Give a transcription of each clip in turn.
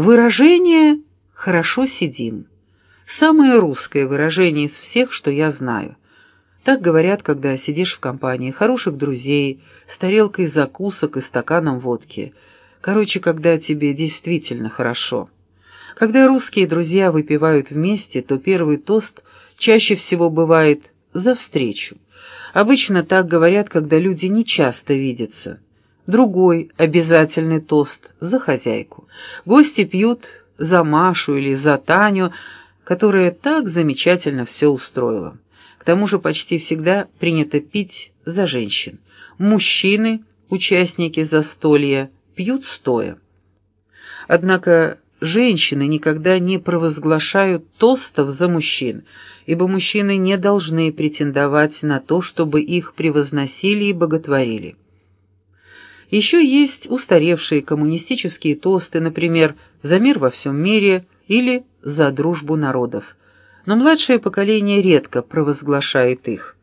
Выражение «хорошо сидим» — самое русское выражение из всех, что я знаю. Так говорят, когда сидишь в компании хороших друзей, с тарелкой закусок и стаканом водки. Короче, когда тебе действительно хорошо. Когда русские друзья выпивают вместе, то первый тост чаще всего бывает «за встречу». Обычно так говорят, когда люди не часто видятся. Другой обязательный тост за хозяйку. Гости пьют за Машу или за Таню, которая так замечательно все устроила. К тому же почти всегда принято пить за женщин. Мужчины, участники застолья, пьют стоя. Однако женщины никогда не провозглашают тостов за мужчин, ибо мужчины не должны претендовать на то, чтобы их превозносили и боготворили. Еще есть устаревшие коммунистические тосты, например, «За мир во всем мире» или «За дружбу народов». Но младшее поколение редко провозглашает их.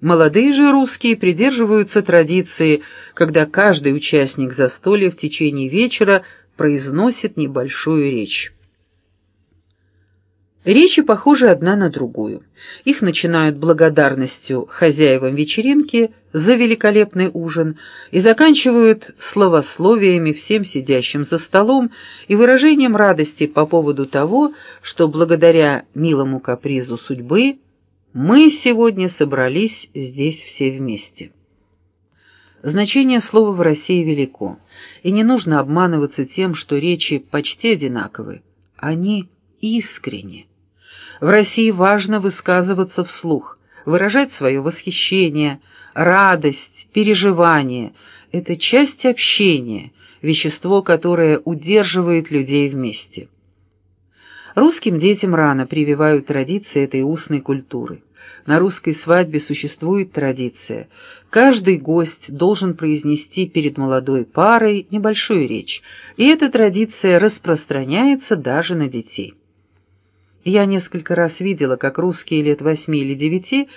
Молодые же русские придерживаются традиции, когда каждый участник застолья в течение вечера произносит небольшую речь. Речи похожи одна на другую. Их начинают благодарностью хозяевам вечеринки за великолепный ужин и заканчивают словословиями всем сидящим за столом и выражением радости по поводу того, что благодаря милому капризу судьбы мы сегодня собрались здесь все вместе. Значение слова в России велико, и не нужно обманываться тем, что речи почти одинаковы. Они искренни. В России важно высказываться вслух, выражать свое восхищение, радость, переживание. Это часть общения, вещество, которое удерживает людей вместе. Русским детям рано прививают традиции этой устной культуры. На русской свадьбе существует традиция. Каждый гость должен произнести перед молодой парой небольшую речь, и эта традиция распространяется даже на детей. Я несколько раз видела, как русские лет восьми или девяти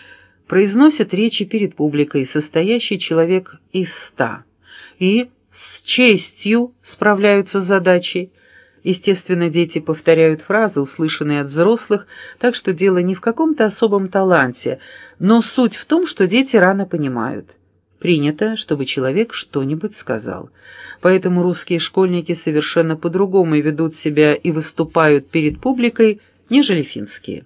произносят речи перед публикой, состоящей человек из ста, и с честью справляются с задачей. Естественно, дети повторяют фразы, услышанные от взрослых, так что дело не в каком-то особом таланте, но суть в том, что дети рано понимают. Принято, чтобы человек что-нибудь сказал. Поэтому русские школьники совершенно по-другому ведут себя и выступают перед публикой, нежели финские.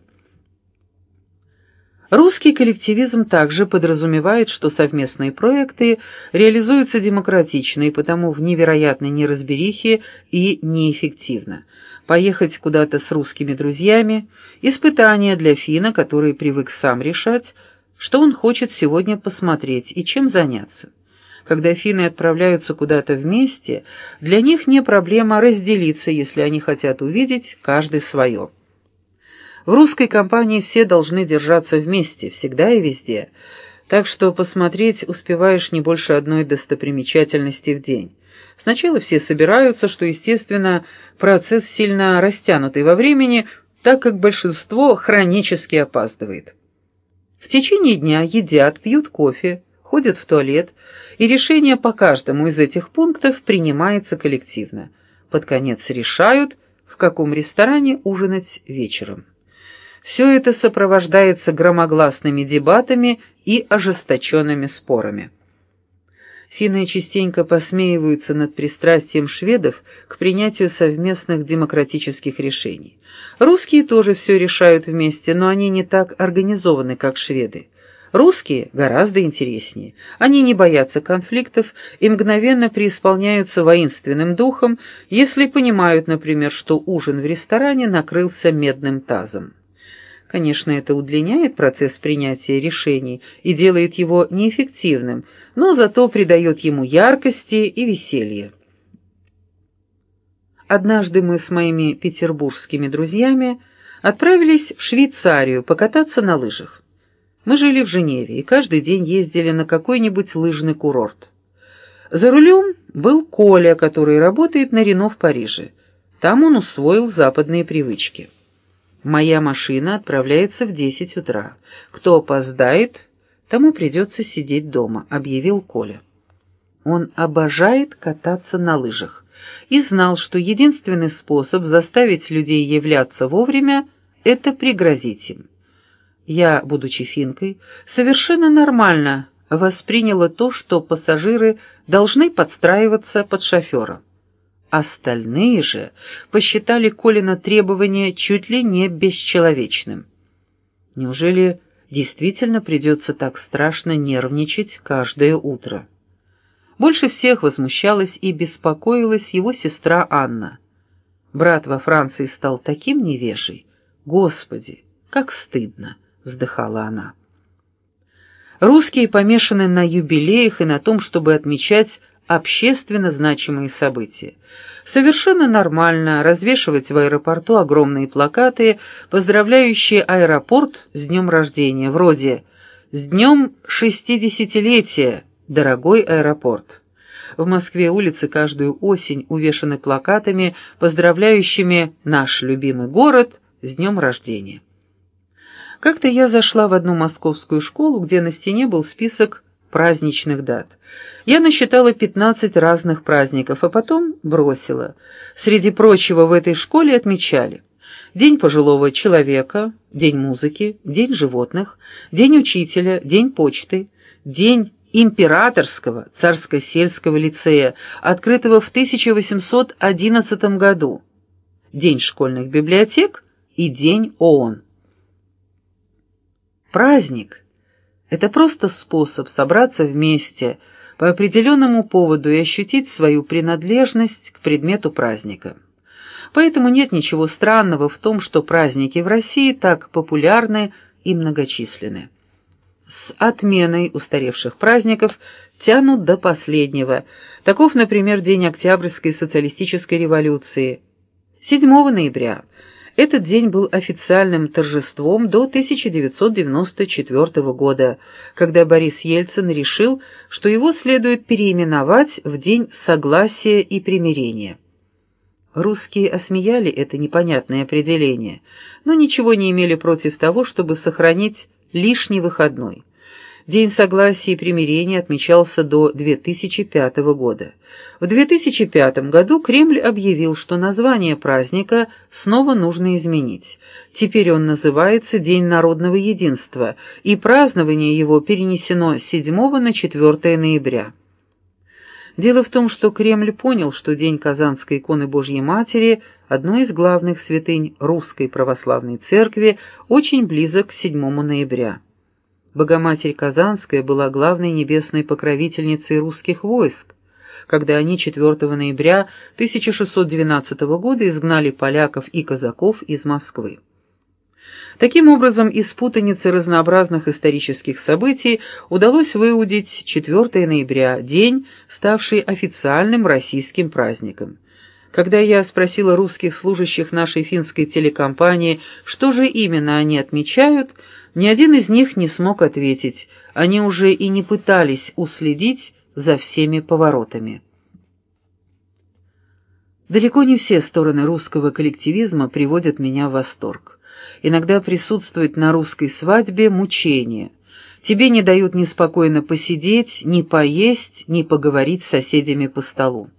Русский коллективизм также подразумевает, что совместные проекты реализуются демократично и потому в невероятной неразберихе и неэффективно. Поехать куда-то с русскими друзьями – испытание для финна, который привык сам решать, что он хочет сегодня посмотреть и чем заняться. Когда финны отправляются куда-то вместе, для них не проблема разделиться, если они хотят увидеть каждый свое. В русской компании все должны держаться вместе, всегда и везде, так что посмотреть успеваешь не больше одной достопримечательности в день. Сначала все собираются, что, естественно, процесс сильно растянутый во времени, так как большинство хронически опаздывает. В течение дня едят, пьют кофе, ходят в туалет, и решение по каждому из этих пунктов принимается коллективно. Под конец решают, в каком ресторане ужинать вечером. Все это сопровождается громогласными дебатами и ожесточенными спорами. Финны частенько посмеиваются над пристрастием шведов к принятию совместных демократических решений. Русские тоже все решают вместе, но они не так организованы, как шведы. Русские гораздо интереснее. Они не боятся конфликтов и мгновенно преисполняются воинственным духом, если понимают, например, что ужин в ресторане накрылся медным тазом. Конечно, это удлиняет процесс принятия решений и делает его неэффективным, но зато придает ему яркости и веселья. Однажды мы с моими петербургскими друзьями отправились в Швейцарию покататься на лыжах. Мы жили в Женеве и каждый день ездили на какой-нибудь лыжный курорт. За рулем был Коля, который работает на Рено в Париже. Там он усвоил западные привычки. Моя машина отправляется в десять утра. Кто опоздает, тому придется сидеть дома», — объявил Коля. Он обожает кататься на лыжах. и знал, что единственный способ заставить людей являться вовремя — это пригрозить им. Я, будучи финкой, совершенно нормально восприняла то, что пассажиры должны подстраиваться под шофера. Остальные же посчитали Колина требование чуть ли не бесчеловечным. Неужели действительно придется так страшно нервничать каждое утро? Больше всех возмущалась и беспокоилась его сестра Анна. Брат во Франции стал таким невежей. Господи, как стыдно, вздыхала она. Русские помешаны на юбилеях и на том, чтобы отмечать общественно значимые события. Совершенно нормально развешивать в аэропорту огромные плакаты, поздравляющие аэропорт с днем рождения, вроде «С днем шестидесятилетия, дорогой аэропорт». В Москве улицы каждую осень увешаны плакатами, поздравляющими наш любимый город с днем рождения. Как-то я зашла в одну московскую школу, где на стене был список праздничных дат. Я насчитала 15 разных праздников, а потом бросила. Среди прочего в этой школе отмечали День пожилого человека, День музыки, День животных, День учителя, День почты, День императорского царско-сельского лицея, открытого в 1811 году, День школьных библиотек и День ООН. Праздник — это просто способ собраться вместе по определенному поводу и ощутить свою принадлежность к предмету праздника. Поэтому нет ничего странного в том, что праздники в России так популярны и многочисленны. С отменой устаревших праздников тянут до последнего. Таков, например, День Октябрьской социалистической революции. 7 ноября – этот день был официальным торжеством до 1994 года, когда Борис Ельцин решил, что его следует переименовать в День согласия и примирения. Русские осмеяли это непонятное определение, но ничего не имели против того, чтобы сохранить лишний выходной. День согласия и примирения отмечался до 2005 года. В 2005 году Кремль объявил, что название праздника снова нужно изменить. Теперь он называется День народного единства, и празднование его перенесено с 7 на 4 ноября. Дело в том, что Кремль понял, что День Казанской иконы Божьей Матери, одной из главных святынь Русской Православной Церкви, очень близок к 7 ноября. Богоматерь Казанская была главной небесной покровительницей русских войск, когда они 4 ноября 1612 года изгнали поляков и казаков из Москвы. Таким образом, из путаницы разнообразных исторических событий удалось выудить 4 ноября, день, ставший официальным российским праздником. Когда я спросила русских служащих нашей финской телекомпании, что же именно они отмечают, ни один из них не смог ответить, они уже и не пытались уследить за всеми поворотами. Далеко не все стороны русского коллективизма приводят меня в восторг. Иногда присутствует на русской свадьбе мучение. Тебе не дают ни спокойно посидеть, ни поесть, ни поговорить с соседями по столу.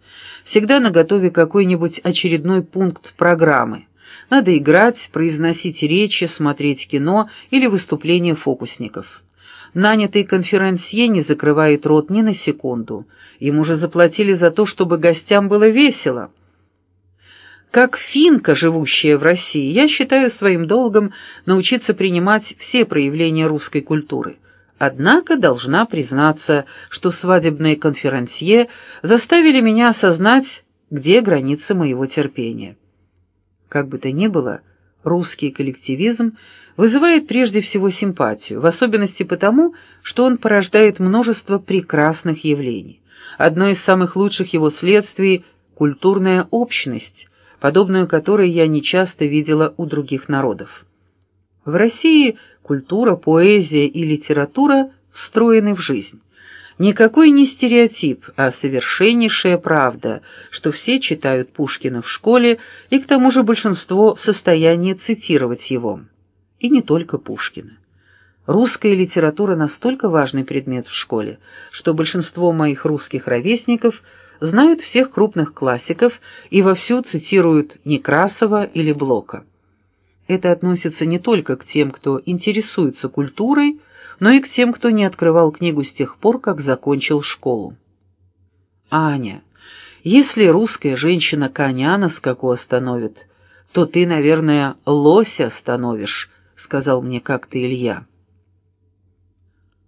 Всегда наготове какой-нибудь очередной пункт программы. Надо играть, произносить речи, смотреть кино или выступления фокусников. Нанятый конферансье не закрывает рот ни на секунду. Ему же заплатили за то, чтобы гостям было весело. Как финка, живущая в России, я считаю своим долгом научиться принимать все проявления русской культуры. Однако должна признаться, что свадебные конферансье заставили меня осознать, где границы моего терпения. Как бы то ни было, русский коллективизм вызывает прежде всего симпатию, в особенности потому, что он порождает множество прекрасных явлений. Одно из самых лучших его следствий – культурная общность, подобную которой я нечасто видела у других народов. В России культура, поэзия и литература встроены в жизнь. Никакой не стереотип, а совершеннейшая правда, что все читают Пушкина в школе, и к тому же большинство в состоянии цитировать его. И не только Пушкина. Русская литература настолько важный предмет в школе, что большинство моих русских ровесников знают всех крупных классиков и вовсю цитируют Некрасова или Блока. Это относится не только к тем, кто интересуется культурой, но и к тем, кто не открывал книгу с тех пор, как закончил школу. Аня, если русская женщина коня на скаку остановит, то ты, наверное, лося остановишь, сказал мне как-то Илья.